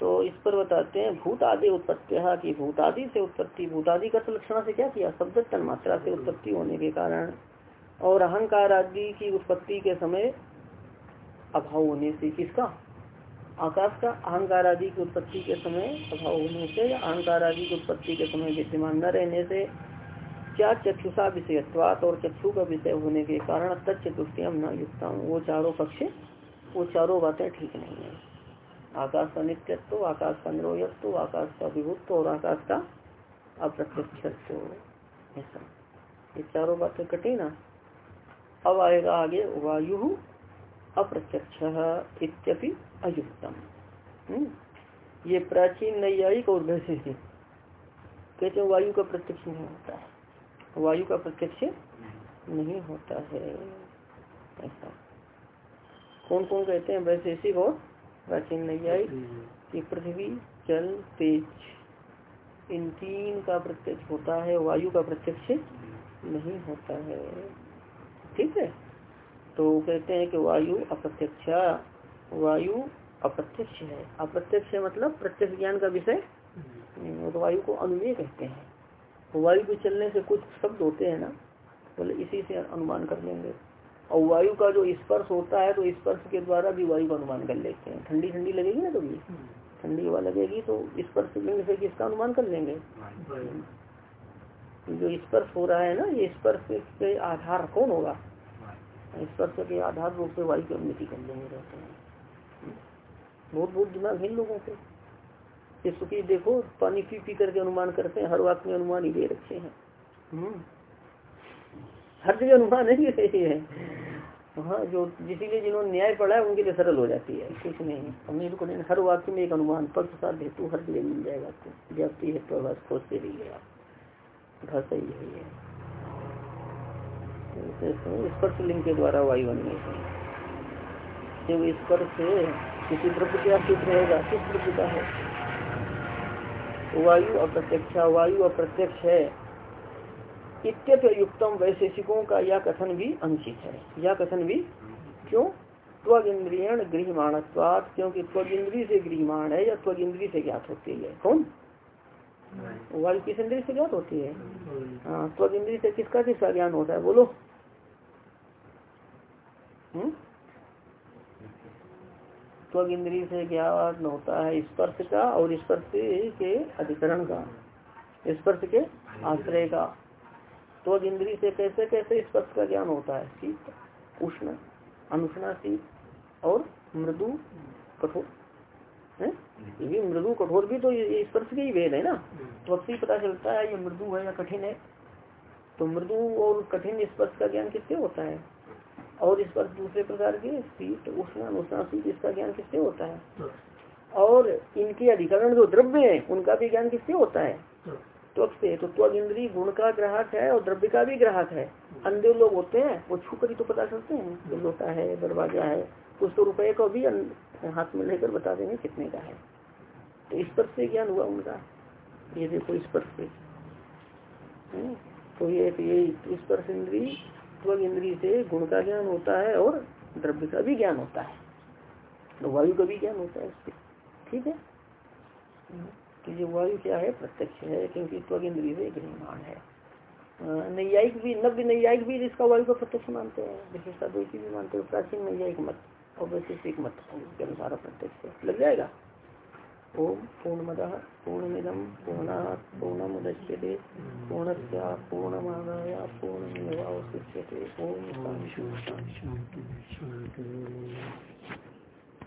तो इस पर बताते हैं भूत आदि उत्पत्ति की भूत आदि से उत्पत्ति भूत आदि का लक्षण से क्या किया? शब्द तन मात्रा से उत्पत्ति होने के कारण और अहंकार आदि की उत्पत्ति के समय अभाव होने से किसका? आकाश का अहंकार आदि की उत्पत्ति के समय, अभाव होने से, अहंकार आदि की उत्पत्ति के समय विद्यमान न रहने से, क्या चक्षुषा विषयत्वात और चक्षु का विषय होने के कारण तत्चतुष्टियम न युक्ता वो चारों पक्ष, वो चारों बातें ठीक नहीं है। आकाश का नित्यत्व, आकाश का निरोयत्व, आकाश का विभुत्व और आकाश का अप्रत्यक्ष ऐसा। ये चारों बातें कटी ना अब आएगा आगे वायु। अप्रत्यक्ष इत्यपि अयुक्तम। हम्म? ये प्राचीन नैयायिक और वैसे कहते हैं वायु का प्रत्यक्ष नहीं होता है। वायु का प्रत्यक्ष नहीं होता है। ऐसा। कौन कौन कहते हैं? वैशेषिक और प्राचीन नैयायिक कि पृथ्वी, जल, तेज, इन तीन का प्रत्यक्ष होता है। वायु का प्रत्यक्ष नहीं होता है। ठीक है? तो कहते हैं कि वायु अप्रत्यक्ष वायु अप्रत्यक्ष है। अप्रत्यक्ष मतलब प्रत्यक्ष ज्ञान का विषय नहीं तो वायु को अनुमेय कहते हैं। तो वायु के चलने से कुछ शब्द होते हैं ना बोले इसी से अनुमान कर लेंगे। और वायु का जो स्पर्श होता है तो स्पर्श के द्वारा भी वायु का अनुमान कर लेते हैं। ठंडी ठंडी लगेगी ना कभी? ठंडी हवा लगेगी तो स्पर्श से किसका अनुमान कर लेंगे? जो स्पर्श हो रहा है ना ये स्पर्श के आधार कौन होगा? स्पर्श के आधार रूप से वायु की अनुमति कर लेंगे रहते हैं। बहुत बहुत दिमाग है लोगों के। ये सुखी देखो पानी पी पी करके अनुमान करते हैं हर वाक्य में अनुमान ही दे रखे हैं। हम्म। हर जगह अनुमान नहीं रहे हैं हाँ जो जिसलिए जिन्होंने न्याय पढ़ा है उनके लिए सरल हो जाती है कुछ नहीं। हमने इनको नहीं हर वाक्य में एक अनुमान पक्ष साथ हेतु हर जगह मिल जाएगा आपको। व्याप्ति हेतु बस खोजते रहिए आप। घर सही है। स्पर्श लिंग के द्वारा वायु बनने से जब स्पर्श किसी द्रव्य के अस्तित्व रहेगा किस द्रव्य का है? वायु अप्रत्यक्ष वायु अप्रत्यक्ष है। इत्यतयुक्तम वैशेषिकों का यह कथन भी अनुचित है। यह कथन भी क्यों? त्वग इंद्रियण गृहमाणत्वात क्योंकि त्वग इंद्री से गृहमाण है या त्वग इंद्री से ज्ञात होती है। कौन? वायु किस इंद्री से ज्ञात होती है? हाँ त्वग इंद्री से किसका किसका ज्ञान होता है? बोलो। त्वग इंद्री से ज्ञान होता है स्पर्श का और स्पर्श के अधिकरण का। स्पर्श के आश्रय का। त्वग इंद्री से कैसे कैसे स्पर्श का ज्ञान होता है? शीत, उष्ण, अनुष्णा शीत और मृदु कठोर। है? मृदु कठोर भी तो ये स्पर्श के ही भेद है ना? तो अब से पता चलता है ये मृदु है या कठिन है। तो मृदु और कठिन स्पर्श का ज्ञान किससे होता है? और इस पर दूसरे प्रकार के शीत उष्ण अनुष्णा शीत इसका ज्ञान किससे होता है? और इनके अधिकरण जो द्रव्य है उनका भी ज्ञान किससे होता है? त्वक से तो त्वक इंद्री गुण का ग्राहक है और द्रव्य का भी ग्राहक है। अंधे लोग होते हैं वो छू कर ही तो पता चलते हैं कि लोटा है दरवाज़ा है कुछ तो रुपए को भी हाथ में लेकर बता देंगे कितने का है। तो स्पर्श से ज्ञान हुआ उनका। ये देखो स्पर्श से। तो ये ये स्पर्श इंद्री त्वक इंद्री से गुण का ज्ञान होता है और द्रव्य का भी ज्ञान होता है। तो वायु का भी ज्ञान होता है इससे ठीक है? कि जो वायु क्या है? प्रत्यक्ष है, क्योंकि त्वग इंद्रिय से गृहमान है। नैयायिक भी, नव्य नैयायिक भी इसका वायु का प्रत्यक्ष मानते हैं। विशेषता दो भी मानते हैं। प्राचीन नैयायिक मत और वैशिष्टिक मत के अनुसार प्रत्यक्ष लग जाएगा? ओम पूर्णमद पूर्णमिदम पूर्णा पूर्णमुदच्यते पूर्णस्य पूर्णमादाय पूर्णमेवावशिष्यते ओम शांति शांति